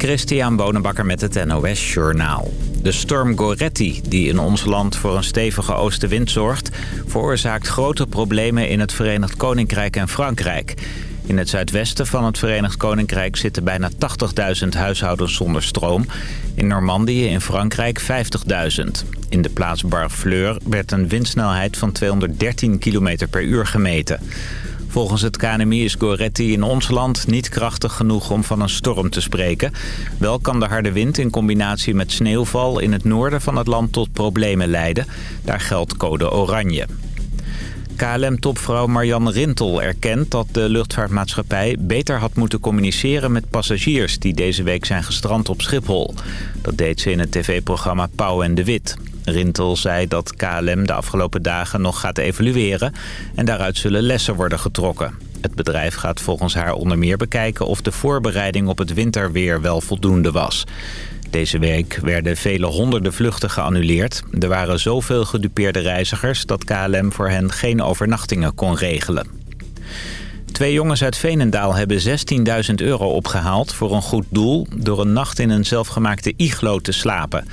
Christian Bonenbakker met het NOS Journaal. De storm Goretti, die in ons land voor een stevige oostenwind zorgt... veroorzaakt grote problemen in het Verenigd Koninkrijk en Frankrijk. In het zuidwesten van het Verenigd Koninkrijk zitten bijna 80.000 huishoudens zonder stroom. In Normandië in Frankrijk 50.000. In de plaats Barfleur werd een windsnelheid van 213 km per uur gemeten. Volgens het KNMI is Goretti in ons land niet krachtig genoeg om van een storm te spreken. Wel kan de harde wind in combinatie met sneeuwval in het noorden van het land tot problemen leiden. Daar geldt code oranje. KLM-topvrouw Marianne Rintel erkent dat de luchtvaartmaatschappij beter had moeten communiceren met passagiers die deze week zijn gestrand op Schiphol. Dat deed ze in het tv-programma Pauw en de Wit. Rintel zei dat KLM de afgelopen dagen nog gaat evalueren en daaruit zullen lessen worden getrokken. Het bedrijf gaat volgens haar onder meer bekijken of de voorbereiding op het winterweer wel voldoende was. Deze week werden vele honderden vluchten geannuleerd. Er waren zoveel gedupeerde reizigers dat KLM voor hen geen overnachtingen kon regelen. Twee jongens uit Veenendaal hebben 16.000 euro opgehaald voor een goed doel... door een nacht in een zelfgemaakte iglo te slapen.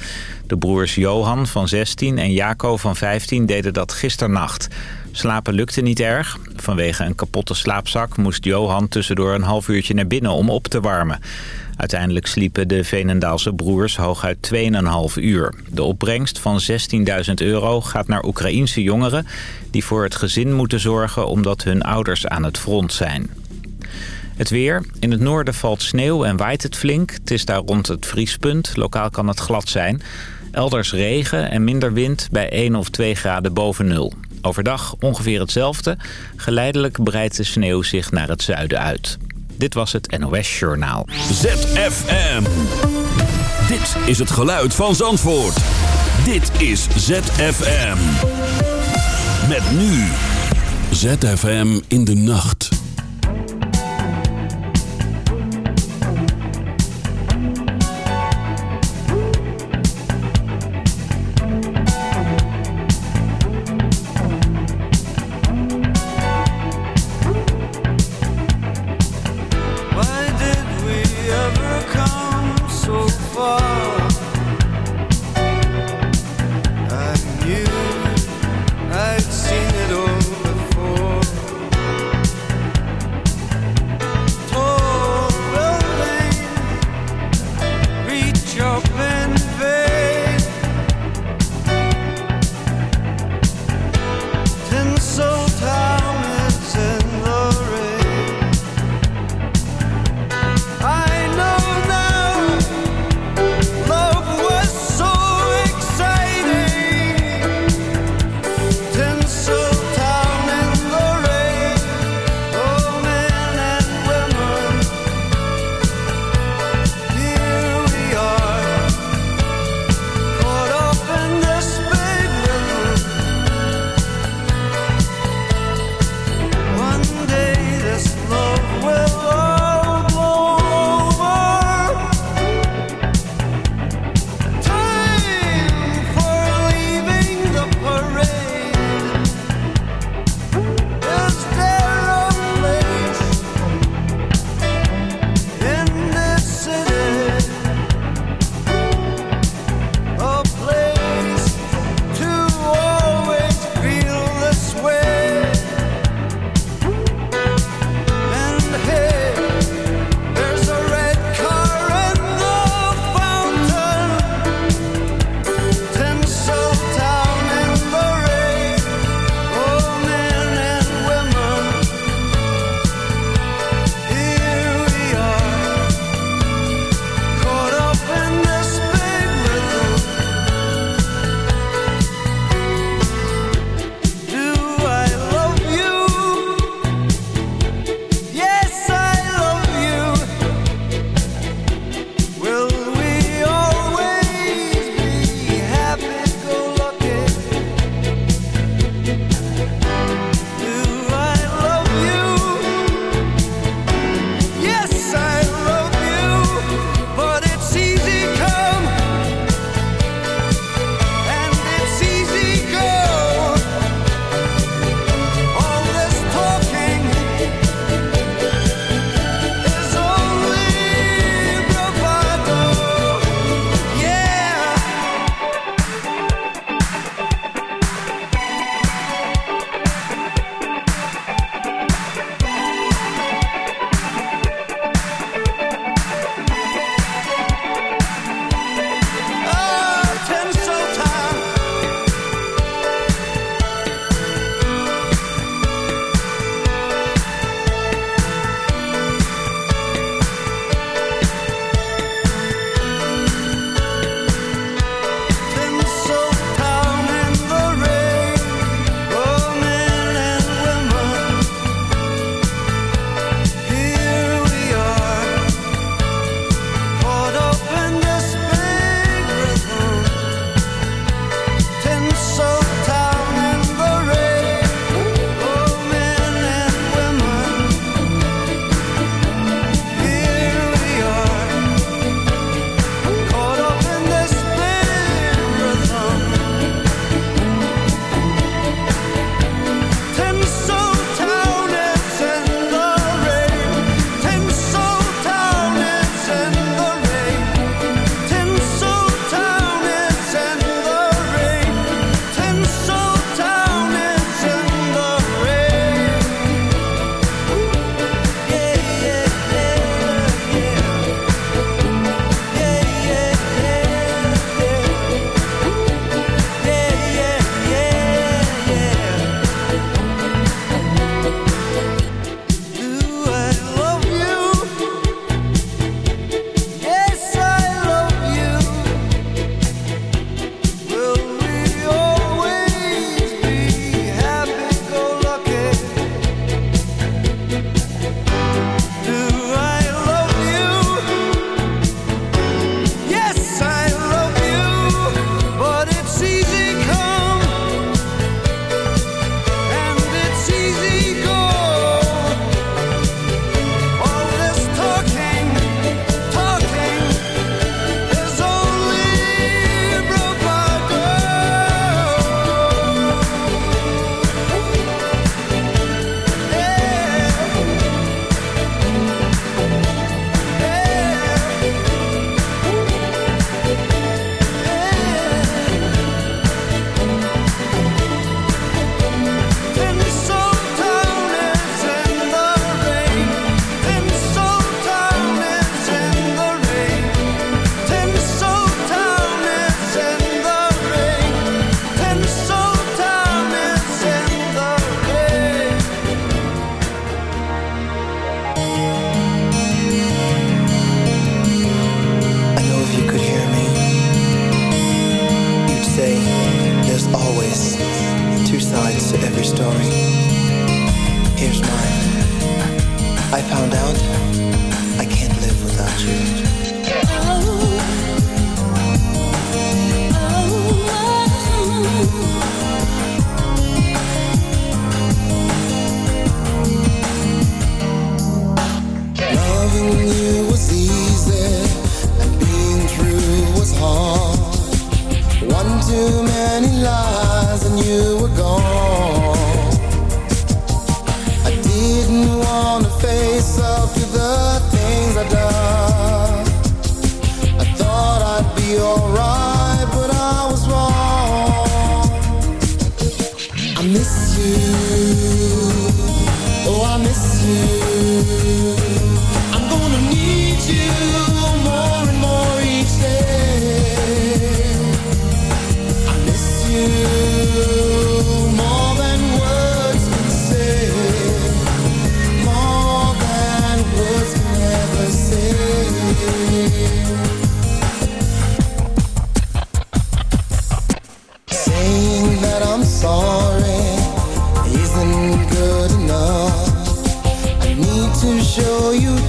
De broers Johan van 16 en Jaco van 15 deden dat gisternacht. Slapen lukte niet erg. Vanwege een kapotte slaapzak moest Johan tussendoor een half uurtje naar binnen om op te warmen. Uiteindelijk sliepen de Veenendaalse broers hooguit 2,5 uur. De opbrengst van 16.000 euro gaat naar Oekraïense jongeren... die voor het gezin moeten zorgen omdat hun ouders aan het front zijn. Het weer. In het noorden valt sneeuw en waait het flink. Het is daar rond het vriespunt. Lokaal kan het glad zijn. Elders regen en minder wind bij 1 of 2 graden boven nul. Overdag ongeveer hetzelfde. Geleidelijk breidt de sneeuw zich naar het zuiden uit. Dit was het NOS Journaal. ZFM. Dit is het geluid van Zandvoort. Dit is ZFM. Met nu. ZFM in de nacht.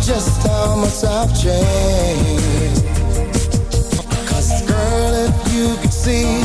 just how much I've changed. Cause girl, if you could see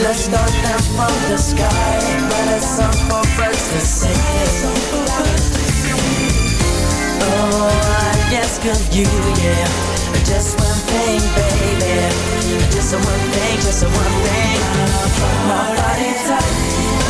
you Still a star down from the sky But a song for birds to sing Oh, I ask of you, yeah Just one thing, baby. Just one thing, just one thing. My body tight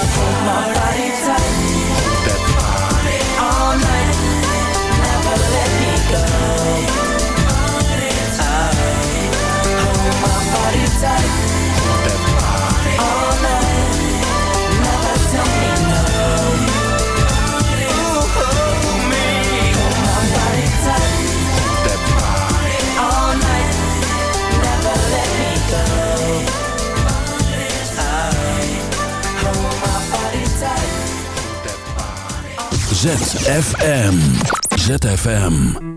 Hold my body ZFM. ZFM.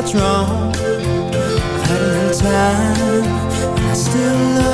what's wrong. I had a little time, and I still love.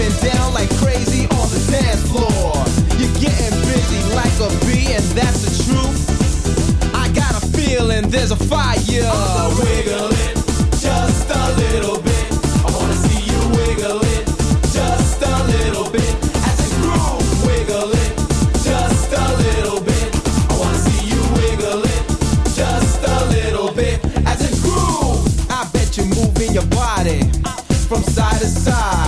And down like crazy on the dance floor. You're getting busy like a bee, and that's the truth. I got a feeling there's a fire. Also wiggle it just a little bit. I wanna see you wiggle it just a little bit. As it groove, wiggle it just a little bit. I wanna see you wiggle it just a little bit. As it groove, I bet you're moving your body from side to side.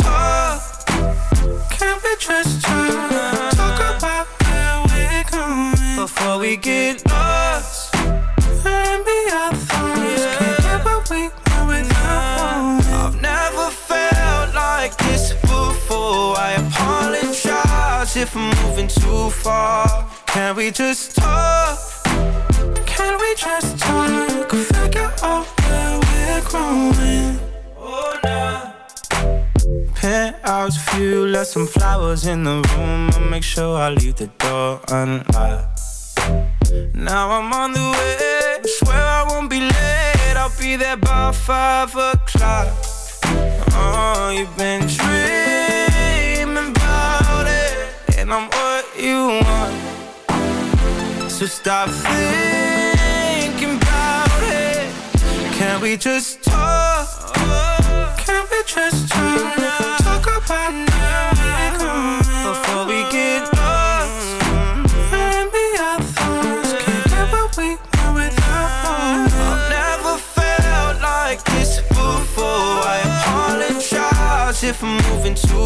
before we get lost. Maybe our thoughts can't get what we want without I've never felt like this before. I apologize if I'm moving too far. Can we just talk? Can we just talk? Figure out where we're growing. Oh, nah. Penthouse view, left some flowers in the room. I'll make sure I leave the door unlocked. Now I'm on the way. Swear I won't be late. I'll be there by five o'clock. Oh, you've been dreaming about it, and I'm what you want. So stop thinking about it. Can we just talk? Can we just talk?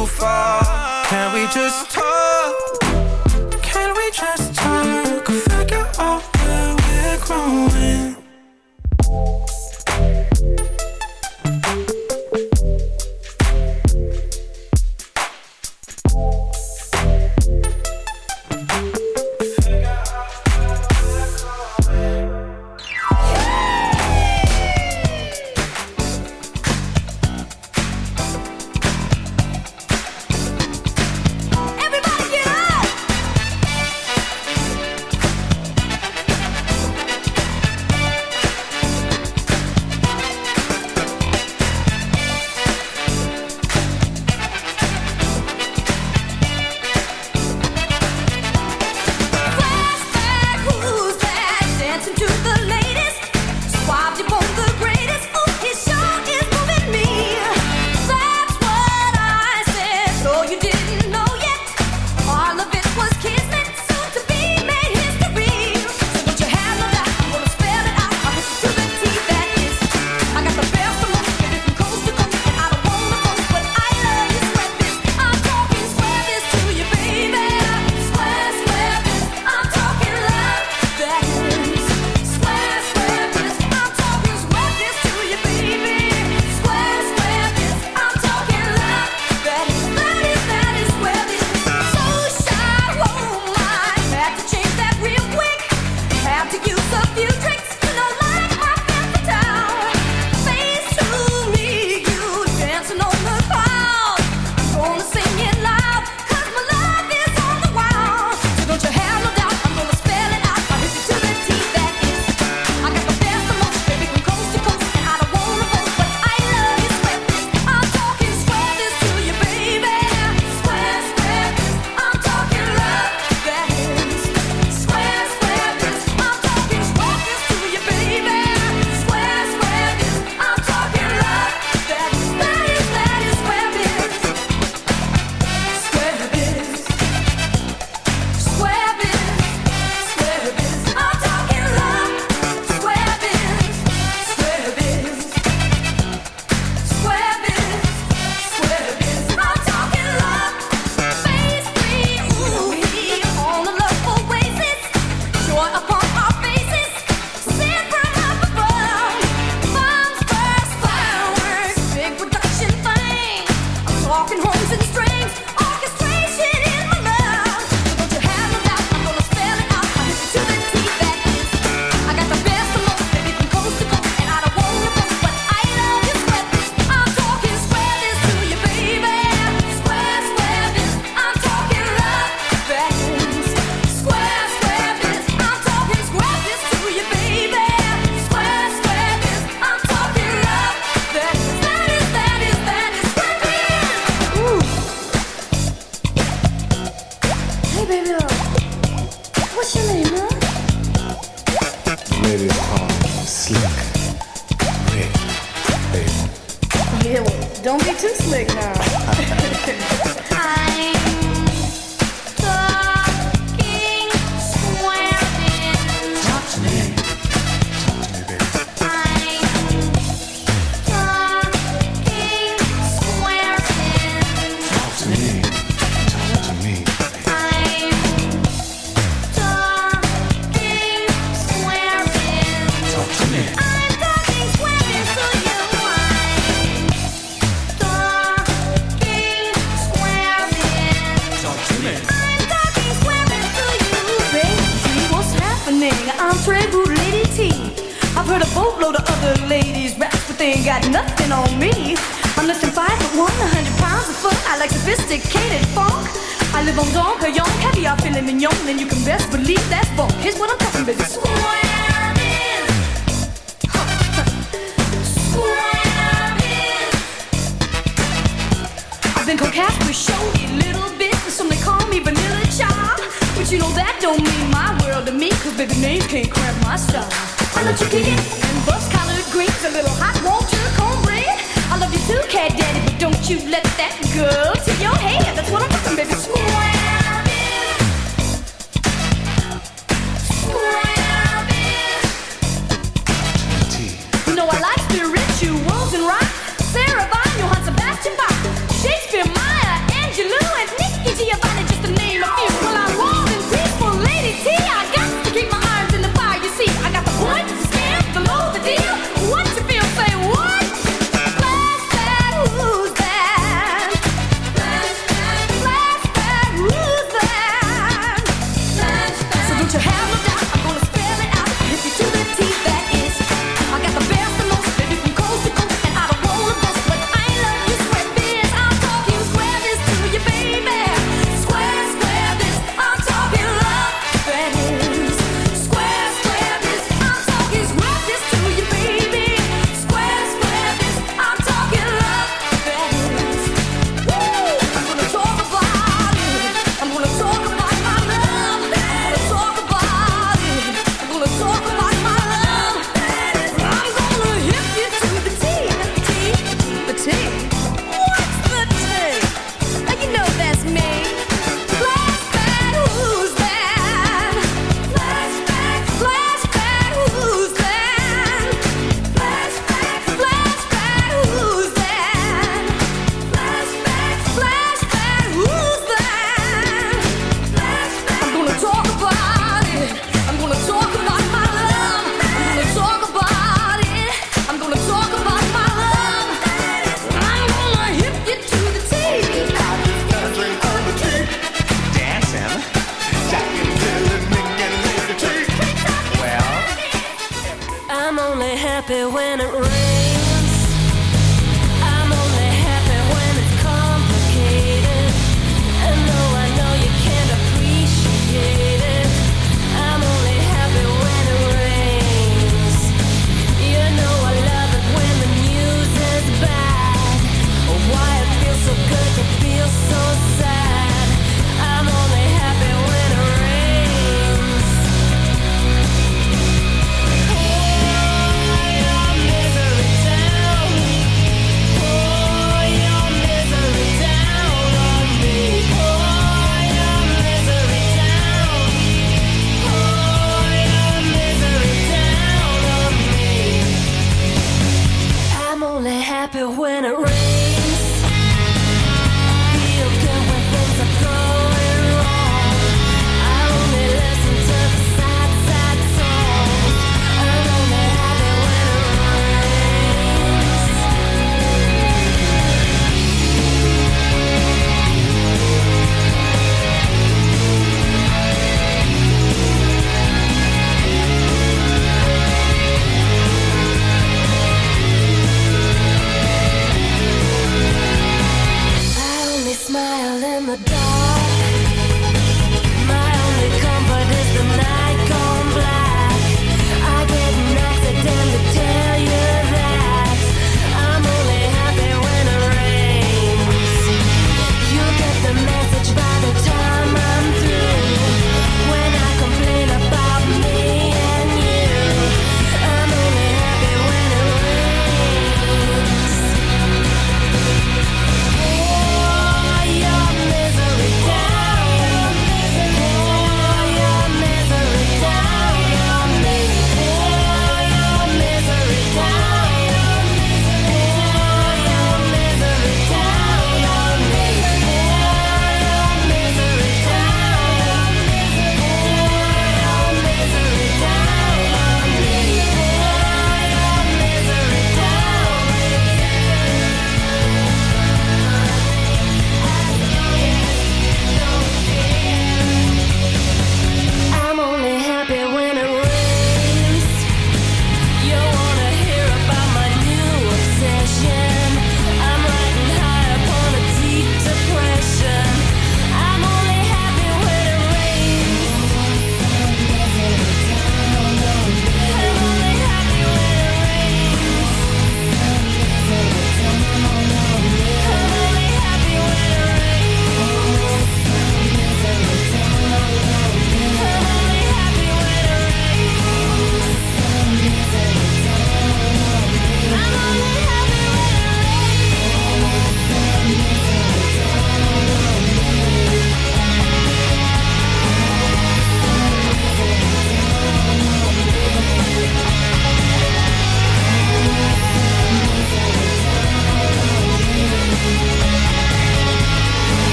Too far. Can we just talk? Can we just talk? Figure out where we're growing. load of other ladies raps, but they ain't got nothing on me. I'm less than five foot one, a hundred pounds of fun. I like sophisticated funk. I live on Dom Perignon, caviar, filet mignon, and you can best believe that funk. Here's what I'm talking about. You know that don't mean my world to me, cause baby name can't cramp my style. I love chicken and bus collared greens, a little hot water, cornbread. I love you too, cat daddy, but don't you let that go to your head. That's what I'm talking, baby. Swag.